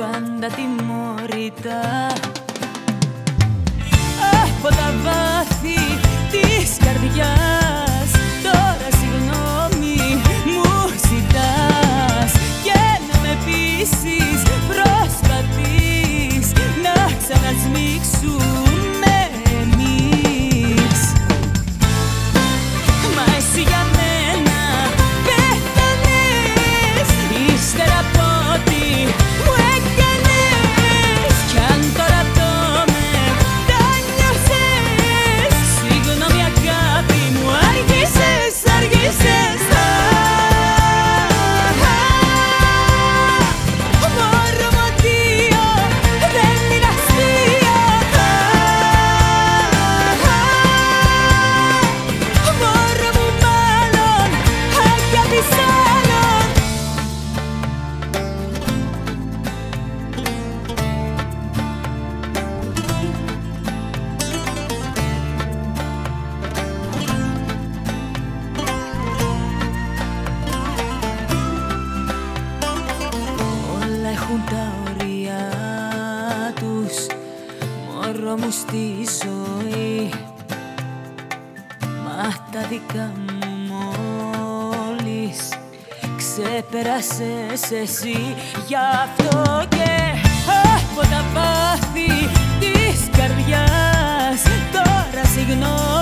πάντα τιμωρητά. στη ζωή. Μα τα δικά μου μόλις ξεπέρασες εσύ. Για αυτό και από τα πάθη της καρδιάς. Τώρα συγγνώμη.